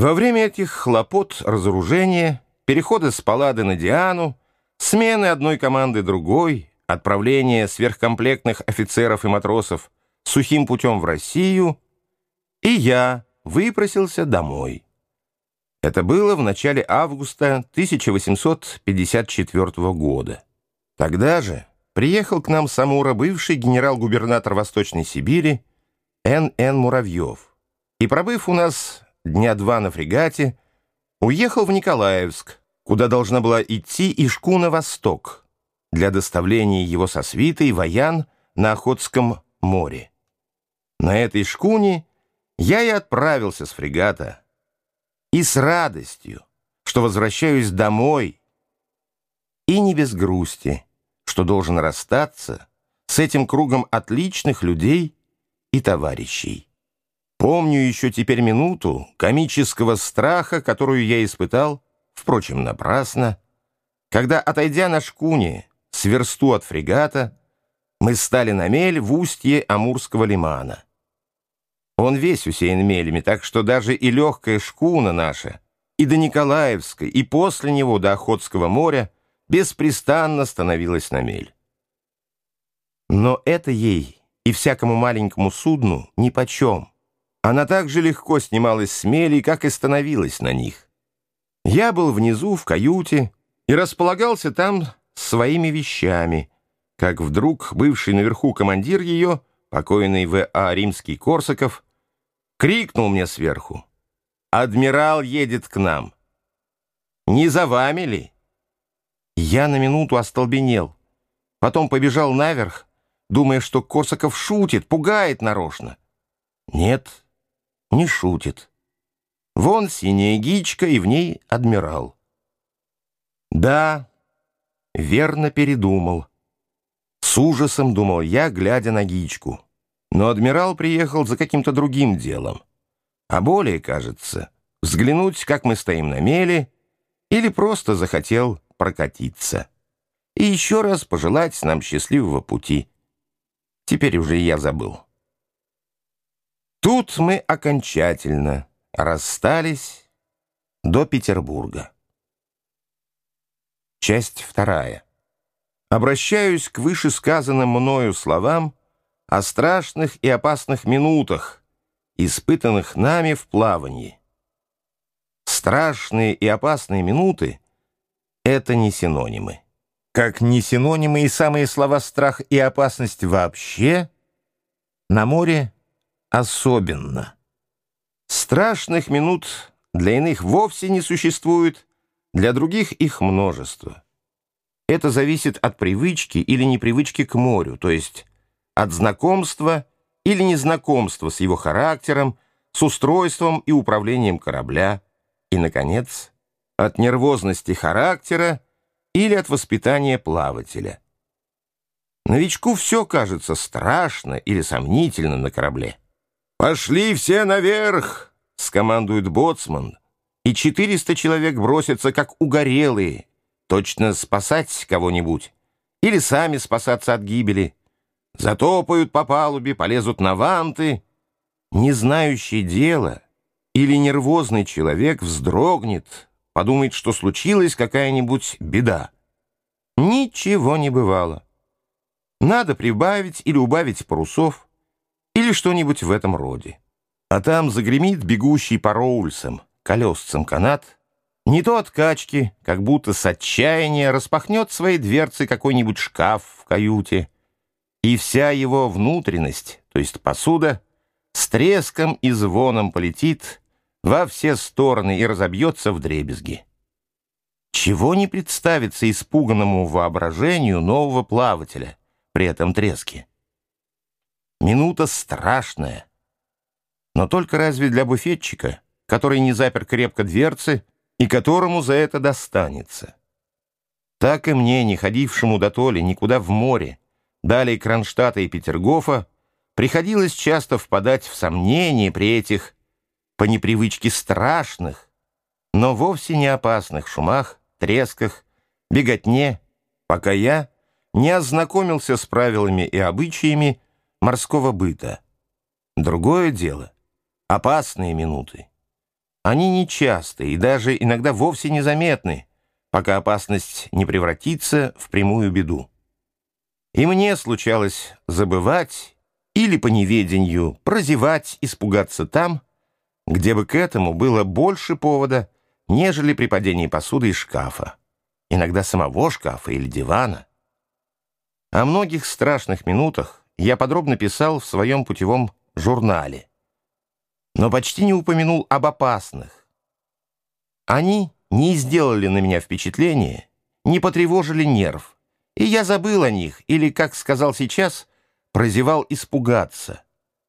Во время этих хлопот разоружения, перехода с Паллады на Диану, смены одной команды другой, отправления сверхкомплектных офицеров и матросов сухим путем в Россию, и я выпросился домой. Это было в начале августа 1854 года. Тогда же приехал к нам с Амура бывший генерал-губернатор Восточной Сибири Н.Н. Муравьев. И пробыв у нас дня два на фрегате, уехал в Николаевск, куда должна была идти и шкуна «Восток» для доставления его со свитой воян на Охотском море. На этой шкуне я и отправился с фрегата. И с радостью, что возвращаюсь домой, и не без грусти, что должен расстаться с этим кругом отличных людей и товарищей. Помню еще теперь минуту комического страха, которую я испытал, впрочем, напрасно, когда, отойдя на шкуне с версту от фрегата, мы стали на мель в устье Амурского лимана. Он весь усеян мелями, так что даже и легкая шкуна наша, и до Николаевской, и после него до Охотского моря беспрестанно становилась на мель. Но это ей и всякому маленькому судну нипочем. Она так же легко снималась с мелей, как и становилась на них. Я был внизу, в каюте, и располагался там своими вещами, как вдруг бывший наверху командир ее, покойный В.А. Римский-Корсаков, крикнул мне сверху. «Адмирал едет к нам. Не за вами ли?» Я на минуту остолбенел. Потом побежал наверх, думая, что Корсаков шутит, пугает нарочно. Нет, не шутит. Вон синяя гичка, и в ней адмирал. Да, верно передумал. С ужасом думал я, глядя на гичку. Но адмирал приехал за каким-то другим делом. А более, кажется, взглянуть, как мы стоим на мели, или просто захотел прокатиться. И еще раз пожелать нам счастливого пути. Теперь уже я забыл. Тут мы окончательно расстались до Петербурга. Часть вторая. Обращаюсь к вышесказанным мною словам о страшных и опасных минутах, испытанных нами в плавании. Страшные и опасные минуты — это не синонимы. Как не синонимы и самые слова «страх» и «опасность» вообще, на море — особенно. Страшных минут для иных вовсе не существует, для других их множество. Это зависит от привычки или непривычки к морю, то есть от знакомства или незнакомства с его характером, с устройством и управлением корабля, и, наконец, от нервозности характера или от воспитания плавателя. Новичку все кажется страшно или сомнительно на корабле. «Пошли все наверх!» — скомандует боцман, и четыреста человек бросятся, как угорелые, точно спасать кого-нибудь или сами спасаться от гибели. Затопают по палубе, полезут на ванты. Не знающий дела или нервозный человек вздрогнет, подумает, что случилась какая-нибудь беда. Ничего не бывало. Надо прибавить или убавить парусов — или что-нибудь в этом роде. А там загремит бегущий по роульсам, колесцам канат, не то от качки, как будто с отчаяния распахнет свои дверцы какой-нибудь шкаф в каюте, и вся его внутренность, то есть посуда, с треском и звоном полетит во все стороны и разобьется в дребезги. Чего не представится испуганному воображению нового плавателя при этом треске? Минута страшная. Но только разве для буфетчика, который не запер крепко дверцы и которому за это достанется? Так и мне, не ходившему до толи никуда в море, далее Кронштадта и Петергофа, приходилось часто впадать в сомнения при этих, по непривычке страшных, но вовсе не опасных шумах, тресках, беготне, пока я не ознакомился с правилами и обычаями, морского быта. Другое дело — опасные минуты. Они нечасты и даже иногда вовсе незаметны, пока опасность не превратится в прямую беду. И мне случалось забывать или по неведению прозевать, испугаться там, где бы к этому было больше повода, нежели при падении посуды из шкафа, иногда самого шкафа или дивана. О многих страшных минутах я подробно писал в своем путевом журнале, но почти не упомянул об опасных. Они не сделали на меня впечатления, не потревожили нерв, и я забыл о них, или, как сказал сейчас, прозевал испугаться.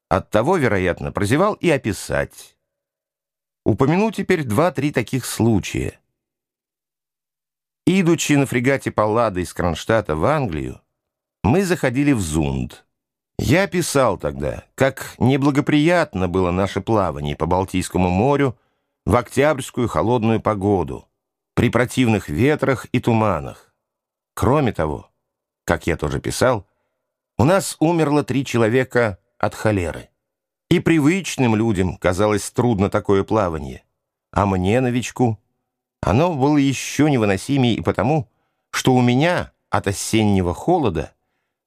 Оттого, вероятно, прозевал и описать. Упомяну теперь два-три таких случая. Идучи на фрегате Паллада из Кронштадта в Англию, мы заходили в Зунд. Я писал тогда, как неблагоприятно было наше плавание по Балтийскому морю в октябрьскую холодную погоду, при противных ветрах и туманах. Кроме того, как я тоже писал, у нас умерло три человека от холеры. И привычным людям казалось трудно такое плавание, а мне, новичку, оно было еще невыносимее и потому, что у меня от осеннего холода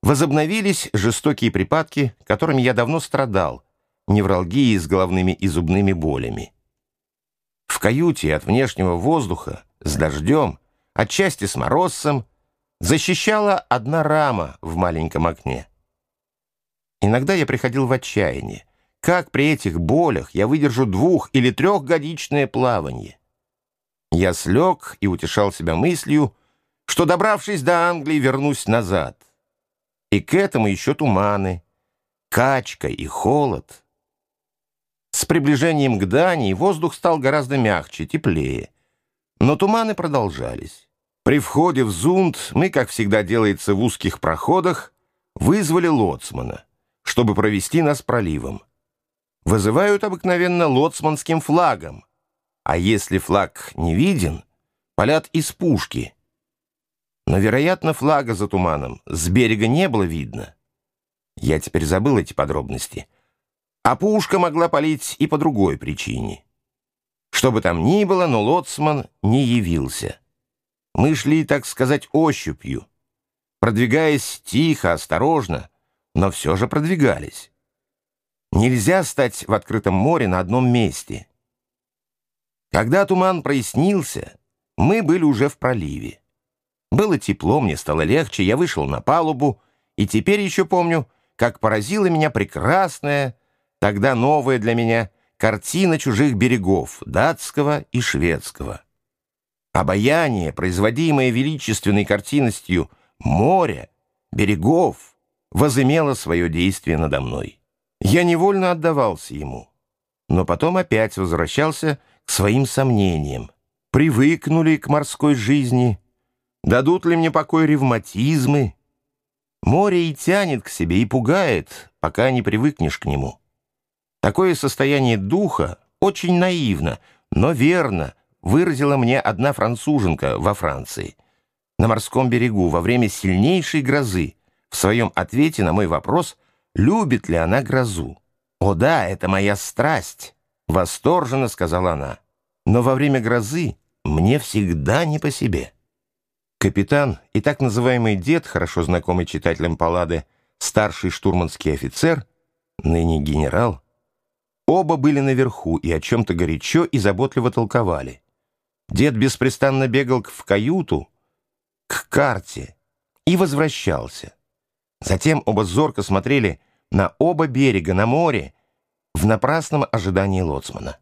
возобновились жестокие припадки, которыми я давно страдал, невралгии с головными и зубными болями. В каюте от внешнего воздуха, с дождем, отчасти с морозцем, защищала одна рама в маленьком окне. Иногда я приходил в отчаяние. Как при этих болях я выдержу двух- или трехгодичное плавание? Я слег и утешал себя мыслью, что, добравшись до Англии, вернусь назад. И к этому еще туманы, качка и холод. С приближением к Дании воздух стал гораздо мягче, теплее. Но туманы продолжались. При входе в Зунд мы, как всегда делается в узких проходах, вызвали лоцмана, чтобы провести нас проливом. Вызывают обыкновенно лоцманским флагом, а если флаг не виден, палят из пушки. Но, вероятно, флага за туманом с берега не было видно. Я теперь забыл эти подробности. А пушка могла палить и по другой причине. Что бы там ни было, но лоцман не явился. Мы шли, так сказать, ощупью, продвигаясь тихо, осторожно, но все же продвигались. Нельзя стать в открытом море на одном месте. Когда туман прояснился, мы были уже в проливе. Было тепло, мне стало легче, я вышел на палубу, и теперь еще помню, как поразила меня прекрасная, тогда новая для меня, картина чужих берегов, датского и шведского. Обаяние, производимое величественной картинностью моря, берегов, возымело свое действие надо мной. Я невольно отдавался ему, но потом опять возвращался к своим сомнениям. Привыкнули к морской жизни, дадут ли мне покой ревматизмы? Море и тянет к себе, и пугает, пока не привыкнешь к нему. Такое состояние духа очень наивно, но верно — выразила мне одна француженка во Франции, на морском берегу, во время сильнейшей грозы, в своем ответе на мой вопрос, любит ли она грозу. «О да, это моя страсть», — восторженно сказала она. «Но во время грозы мне всегда не по себе». Капитан и так называемый дед, хорошо знакомый читателям Паллады, старший штурманский офицер, ныне генерал, оба были наверху и о чем-то горячо и заботливо толковали. Дед беспрестанно бегал в каюту, к карте и возвращался. Затем оба зорко смотрели на оба берега, на море, в напрасном ожидании лоцмана.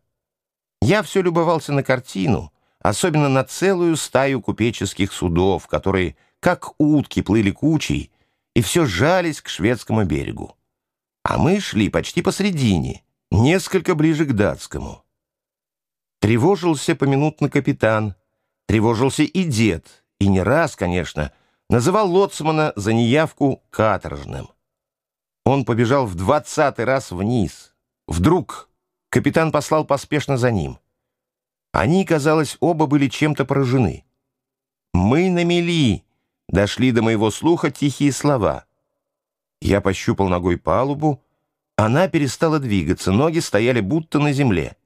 Я все любовался на картину, особенно на целую стаю купеческих судов, которые, как утки, плыли кучей и все жались к шведскому берегу. А мы шли почти посредине, несколько ближе к датскому. Тревожился поминутно капитан, тревожился и дед, и не раз, конечно, называл лоцмана за неявку каторжным. Он побежал в двадцатый раз вниз. Вдруг капитан послал поспешно за ним. Они, казалось, оба были чем-то поражены. «Мы на мели!» — дошли до моего слуха тихие слова. Я пощупал ногой палубу, она перестала двигаться, ноги стояли будто на земле.